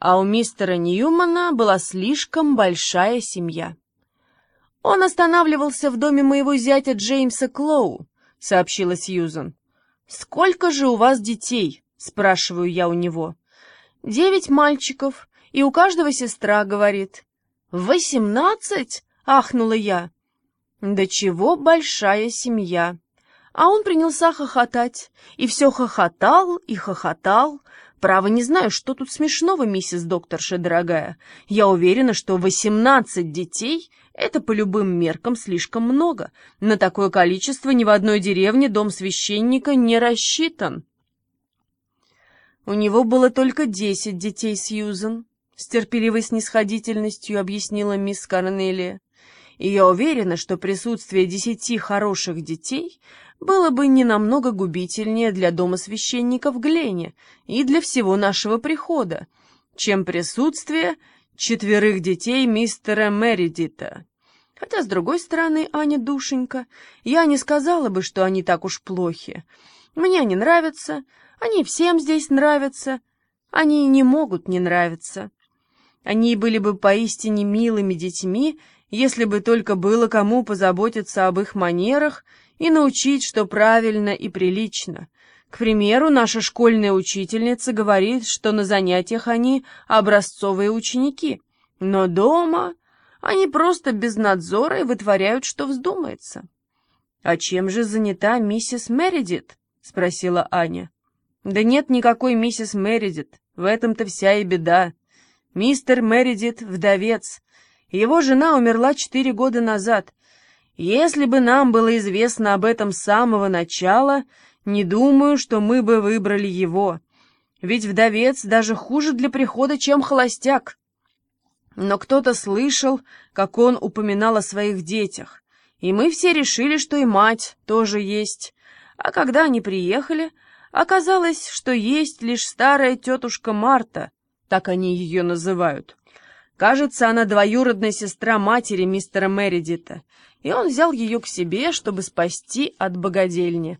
а у мистера Ньюмана была слишком большая семья. «Он останавливался в доме моего зятя Джеймса Клоу», — сообщила Сьюзан. «Сколько же у вас детей?» — спрашиваю я у него. «Девять мальчиков, и у каждого сестра, — говорит». «Восемнадцать?» — ахнула я. «Да чего большая семья!» А он принялся хохотать, и все хохотал и хохотал. Право, не знаю, что тут смешного, миссис докторша дорогая. Я уверена, что восемнадцать детей — это по любым меркам слишком много. На такое количество ни в одной деревне дом священника не рассчитан. У него было только десять детей, Сьюзен, с терпеливой снисходительностью объяснила мисс Корнелия. И я уверена, что присутствие десяти хороших детей было бы не намного губительнее для дома священника в Глене и для всего нашего прихода, чем присутствие четверых детей мистера Мередита. Хотя, с другой стороны, Аня душенька, я не сказала бы, что они так уж плохи. Мне они нравятся, они всем здесь нравятся, они не могут не нравиться. Они были бы поистине милыми детьми, если бы только было кому позаботиться об их манерах и научить, что правильно и прилично. К примеру, наша школьная учительница говорит, что на занятиях они образцовые ученики, но дома они просто без надзора и вытворяют, что вздумается. «А чем же занята миссис Мередит?» — спросила Аня. «Да нет никакой миссис Мередит, в этом-то вся и беда. Мистер Мередит — вдовец. Его жена умерла четыре года назад. Если бы нам было известно об этом с самого начала, не думаю, что мы бы выбрали его. Ведь вдовец даже хуже для прихода, чем холостяк. Но кто-то слышал, как он упоминал о своих детях, и мы все решили, что и мать тоже есть. А когда они приехали, оказалось, что есть лишь старая тетушка Марта, так они ее называют. Кажется, она двоюродная сестра матери мистера Мередита, и он взял ее к себе, чтобы спасти от богадельни.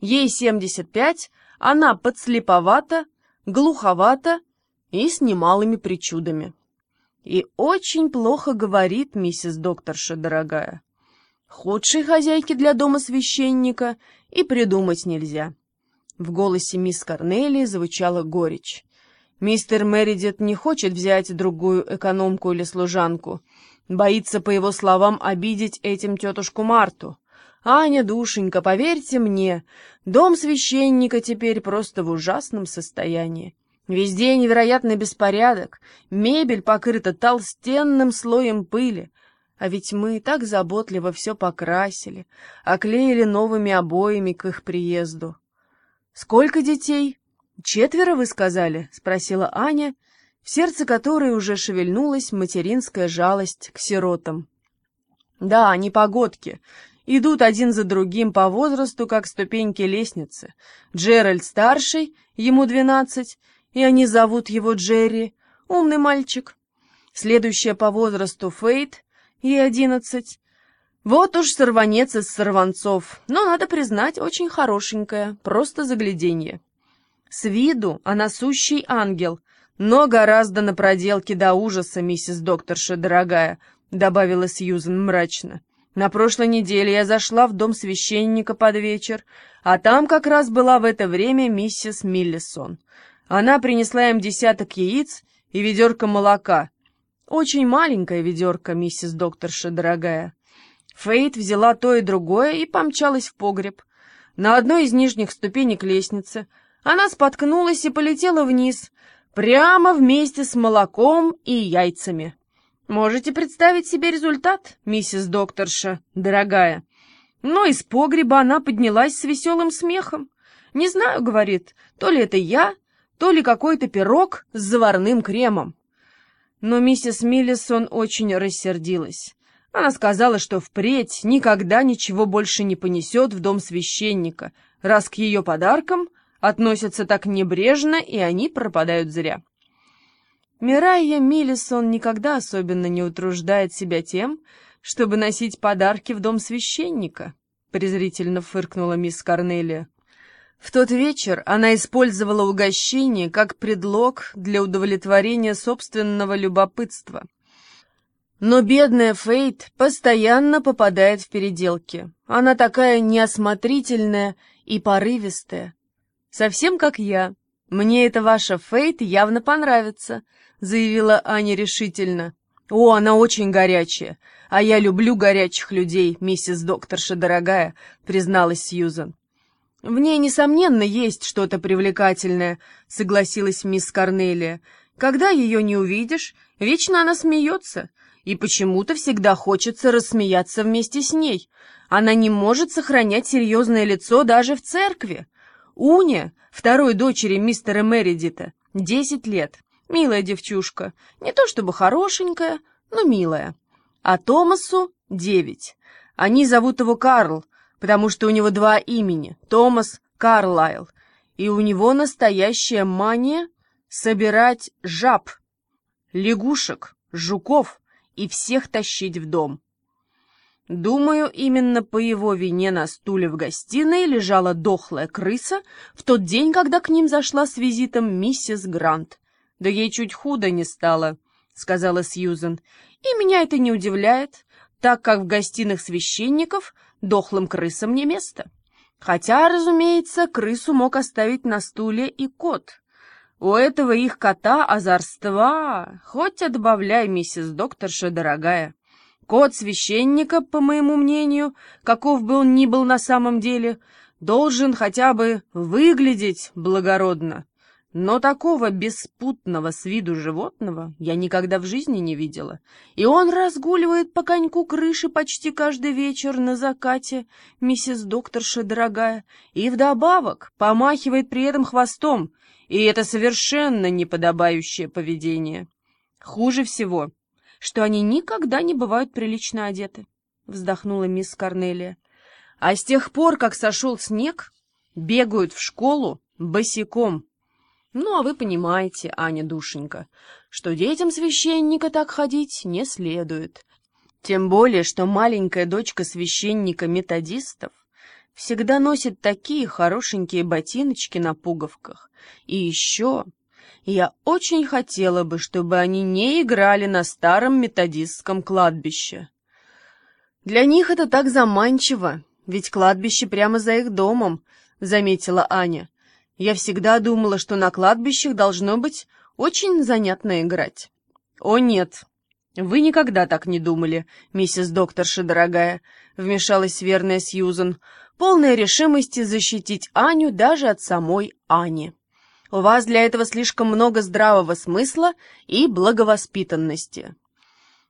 Ей 75, она подслеповата, глуховата и с немалыми причудами. И очень плохо говорит миссис докторша дорогая. Худшей хозяйки для дома священника и придумать нельзя. В голосе мисс Корнелии звучала горечь. Мистер Мередит не хочет взять другую экономку или служанку. Боится, по его словам, обидеть этим тетушку Марту. Аня, душенька, поверьте мне, дом священника теперь просто в ужасном состоянии. Везде невероятный беспорядок, мебель покрыта толстенным слоем пыли, а ведь мы так заботливо все покрасили, оклеили новыми обоями к их приезду. Сколько детей? «Четверо, вы сказали?» — спросила Аня, в сердце которой уже шевельнулась материнская жалость к сиротам. «Да, они погодки. Идут один за другим по возрасту, как ступеньки лестницы. Джеральд старший, ему двенадцать, и они зовут его Джерри, умный мальчик. Следующая по возрасту Фейт, ей одиннадцать. Вот уж сорванец из сорванцов, но, надо признать, очень хорошенькая, просто загляденье. С виду она сущий ангел, но гораздо на проделке до ужаса, миссис докторша дорогая, добавила Сьюзен мрачно. На прошлой неделе я зашла в дом священника под вечер, а там как раз была в это время миссис Миллисон. Она принесла им десяток яиц и ведерко молока. Очень маленькое ведерко, миссис докторша дорогая. Фейт взяла то и другое и помчалась в погреб. На одной из нижних ступенек лестницы она споткнулась и полетела вниз, прямо вместе с молоком и яйцами. Можете представить себе результат, миссис докторша, дорогая? Но из погреба она поднялась с веселым смехом. «Не знаю», — говорит, — «то ли это я, то ли какой-то пирог с заварным кремом». Но миссис Миллисон очень рассердилась. Она сказала, что впредь никогда ничего больше не понесет в дом священника, раз к ее подаркам относятся так небрежно, и они пропадают зря. Мирайя Миллисон никогда особенно не утруждает себя тем, чтобы носить подарки в дом священника, презрительно фыркнула мисс Корнелия. В тот вечер она использовала угощение как предлог для удовлетворения собственного любопытства. Но бедная Фейт постоянно попадает в переделки. Она такая неосмотрительная и порывистая. Совсем как я. Мне эта ваша Фейт явно понравится, заявила Аня решительно. О, она очень горячая. А я люблю горячих людей, миссис докторша дорогая, призналась Сьюзан. В ней, несомненно, есть что-то привлекательное, согласилась мисс Корнелия. Когда ее не увидишь, вечно она смеется, и почему-то всегда хочется рассмеяться вместе с ней. Она не может сохранять серьезное лицо даже в церкви. Уня, второй дочери мистера Мередита, десять лет. Милая девчушка, не то чтобы хорошенькая, но милая. А Томасу девять. Они зовут его Карл, потому что у него два имени — Томас Карлайл. И у него настоящая мания собирать жаб, лягушек, жуков и всех тащить в дом. Думаю, именно по его вине на стуле в гостиной лежала дохлая крыса в тот день, когда к ним зашла с визитом миссис Грант. Да ей чуть худо не стало, — сказала Сьюзен. И меня это не удивляет, так как в гостиных священников дохлым крысам не место. Хотя, разумеется, крысу мог оставить на стуле и кот. У этого их кота озорства, хоть отбавляй, миссис докторша дорогая. Кот священника, по моему мнению, каков бы он ни был на самом деле, должен хотя бы выглядеть благородно. Но такого беспутного с виду животного я никогда в жизни не видела. И он разгуливает по коньку крыши почти каждый вечер на закате, миссис докторша дорогая, и вдобавок помахивает при этом хвостом, и это совершенно неподобающее поведение. Хуже всего, что они никогда не бывают прилично одеты, — вздохнула мисс Корнелия. А с тех пор, как сошел снег, бегают в школу босиком. Ну, а вы понимаете, Аня, душенька, что детям священника так ходить не следует. Тем более, что маленькая дочка священника-методистов всегда носит такие хорошенькие ботиночки на пуговках. И еще я очень хотела бы, чтобы они не играли на старом методистском кладбище. Для них это так заманчиво, ведь кладбище прямо за их домом, — заметила Аня. Я всегда думала, что на кладбищах должно быть очень занятно играть. О, нет, вы никогда так не думали, миссис докторша дорогая, вмешалась верная Сьюзен, полная решимости защитить Аню даже от самой Ани. У вас для этого слишком много здравого смысла и благовоспитанности.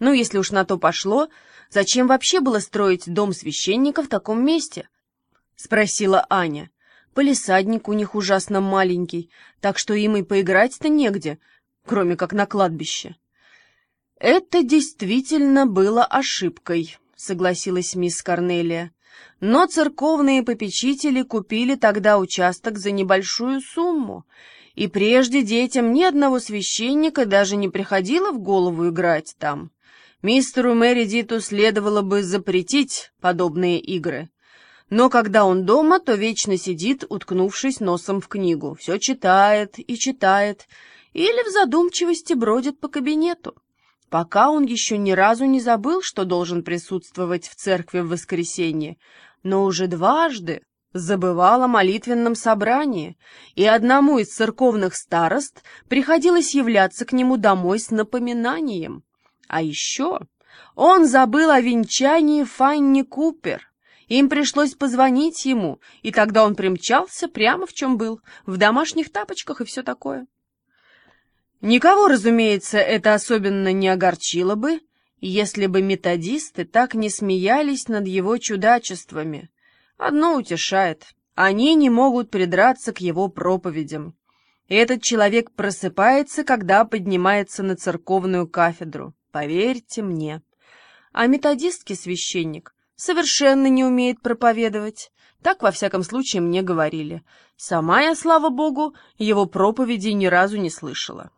Ну, если уж на то пошло, зачем вообще было строить дом священника в таком месте? — спросила Аня. Полисадник у них ужасно маленький, так что им и поиграть-то негде, кроме как на кладбище. Это действительно было ошибкой, согласилась мисс Корнелия. Но церковные попечители купили тогда участок за небольшую сумму, и прежде детям ни одного священника даже не приходило в голову играть там. Мистеру Мередиту следовало бы запретить подобные игры. Но когда он дома, то вечно сидит, уткнувшись носом в книгу, все читает и читает, или в задумчивости бродит по кабинету, пока он еще ни разу не забыл, что должен присутствовать в церкви в воскресенье, но уже дважды забывал о молитвенном собрании, и одному из церковных старост приходилось являться к нему домой с напоминанием. А еще он забыл о венчании Фанни Купер, им пришлось позвонить ему, и тогда он примчался прямо в чем был, в домашних тапочках и все такое. Никого, разумеется, это особенно не огорчило бы, если бы методисты так не смеялись над его чудачествами. Одно утешает — они не могут придраться к его проповедям. Этот человек просыпается, когда поднимается на церковную кафедру, поверьте мне. А методистский священник совершенно не умеет проповедовать. Так, во всяком случае, мне говорили. Сама я, слава богу, его проповеди ни разу не слышала.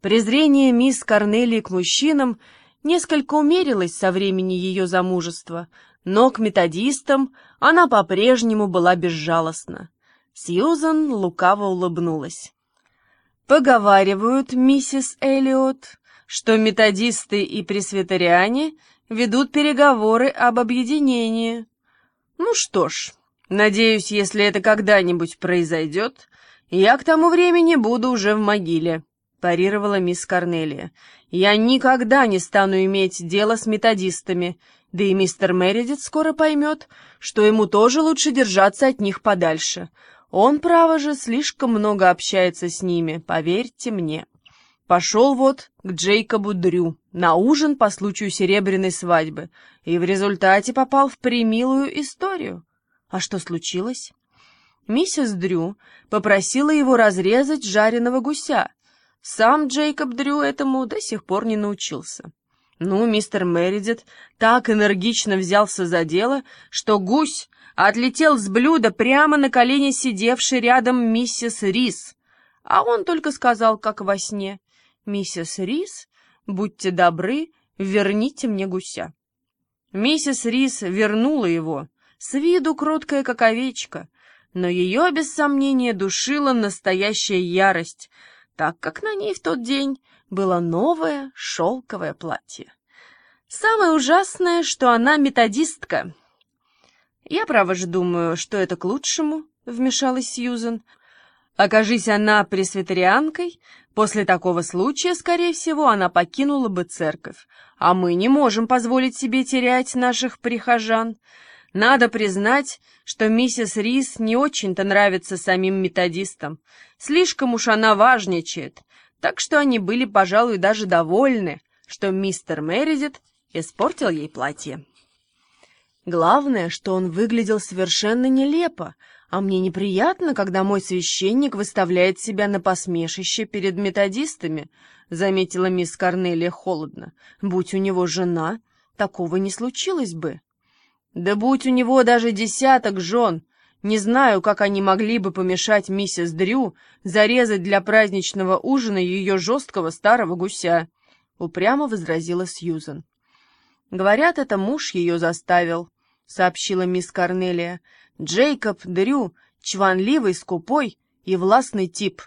Презрение мисс Корнелии к мужчинам несколько умерилось со времени ее замужества, но к методистам она по-прежнему была безжалостна. Сьюзан лукаво улыбнулась. Поговаривают, миссис Эллиот, что методисты и пресвитериане ведут переговоры об объединении. Ну что ж, надеюсь, если это когда-нибудь произойдет, я к тому времени буду уже в могиле, парировала мисс Корнелия. Я никогда не стану иметь дело с методистами, да и мистер Мередит скоро поймет, что ему тоже лучше держаться от них подальше. Он, право же, слишком много общается с ними, поверьте мне. Пошел вот к Джейкобу Дрю на ужин по случаю серебряной свадьбы и в результате попал в примилую историю. А что случилось? Миссис Дрю попросила его разрезать жареного гуся. Сам Джейкоб Дрю этому до сих пор не научился. Ну, мистер Мередит так энергично взялся за дело, что гусь отлетел с блюда прямо на колени сидевшей рядом миссис Рис, а он только сказал, как во сне, «Миссис Рис, будьте добры, верните мне гуся». Миссис Рис вернула его, с виду кроткая, как овечка, но ее, без сомнения, душила настоящая ярость, так как на ней в тот день было новое шелковое платье. Самое ужасное, что она методистка, «Я, право же, думаю, что это к лучшему», — вмешалась Сьюзен. «Окажись она пресвитерианкой, после такого случая, скорее всего, она покинула бы церковь, а мы не можем позволить себе терять наших прихожан. Надо признать, что миссис Рис не очень-то нравится самим методистам. Слишком уж она важничает, так что они были, пожалуй, даже довольны, что мистер Мередит испортил ей платье». Главное, что он выглядел совершенно нелепо, а мне неприятно, когда мой священник выставляет себя на посмешище перед методистами, — заметила мисс Корнелия холодно. Будь у него жена, такого не случилось бы. Да будь у него даже десяток жен, не знаю, как они могли бы помешать миссис Дрю зарезать для праздничного ужина ее жесткого старого гуся, — упрямо возразила Сьюзен. Говорят, это муж ее заставил, — сообщила мисс Корнелия. Джейкоб Дрю — чванливый, скупой и властный тип.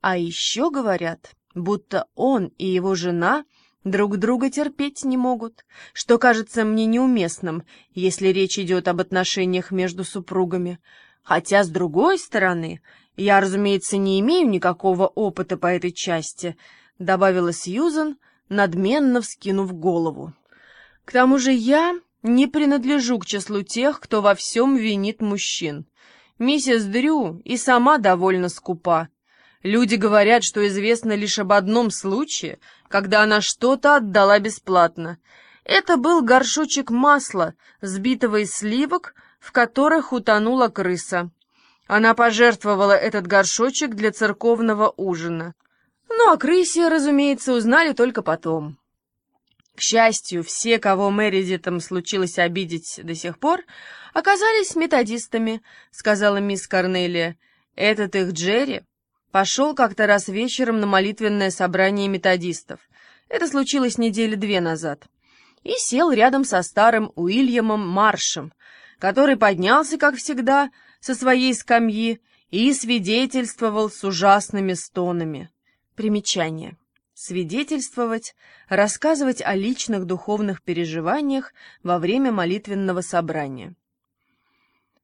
А еще говорят, будто он и его жена друг друга терпеть не могут, что кажется мне неуместным, если речь идет об отношениях между супругами. Хотя, с другой стороны, я, разумеется, не имею никакого опыта по этой части, — добавила Сьюзан, надменно вскинув голову. К тому же я не принадлежу к числу тех, кто во всем винит мужчин. Миссис Дрю и сама довольно скупа. Люди говорят, что известно лишь об одном случае, когда она что-то отдала бесплатно. Это был горшочек масла, сбитого из сливок, в которых утонула крыса. Она пожертвовала этот горшочек для церковного ужина. Ну, а крысе, разумеется, узнали только потом. К счастью, все, кого Мэридитом случилось обидеть до сих пор, оказались методистами, сказала мисс Корнелия. Этот их Джерри пошел как-то раз вечером на молитвенное собрание методистов. Это случилось недели две назад. И сел рядом со старым Уильямом Маршем, который поднялся, как всегда, со своей скамьи и свидетельствовал с ужасными стонами. Примечание свидетельствовать, рассказывать о личных духовных переживаниях во время молитвенного собрания.